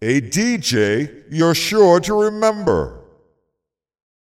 A DJ you're sure to remember.